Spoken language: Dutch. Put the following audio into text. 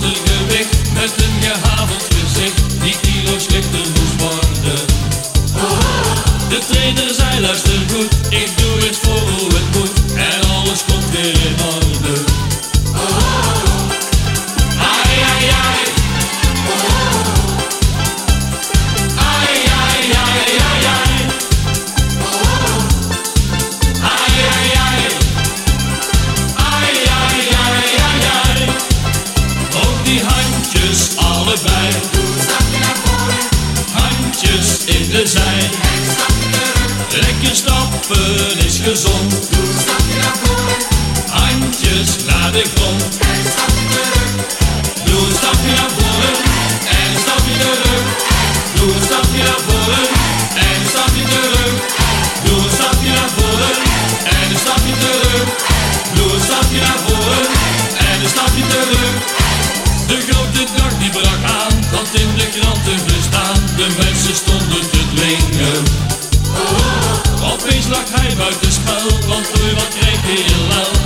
the good. allebei. Handjes in de zij. Lekker stappen is gezond. Handjes naar de grond. Doe een stapje naar voren en een stapje terug. Doe een stapje naar voren en een stapje terug. in de kranten gestaan, de mensen stonden te dwingen. Opeens lag hij buitenspel, want voor wat kreeg hij een lauw.